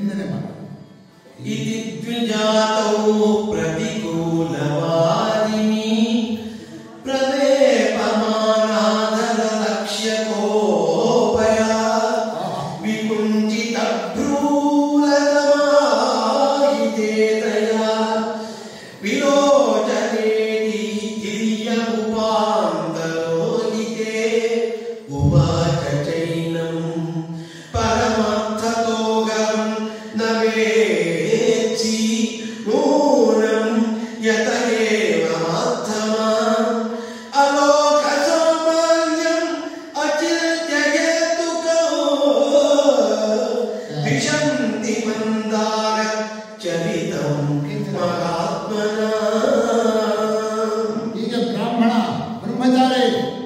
ಎಂದನೇ ಮಾಡ ಇದಿದ್ವಿಜಾತೌ ಪ್ರತಿಕೂಲವಾದಿನಿ ಪ್ರಲೇಪಮಾನಾದರ ಲಕ್ಷ್ಯ ಕೋಪಯ ವಿಕುಂಜಿ ब्राह्मण ब्रह्मचारी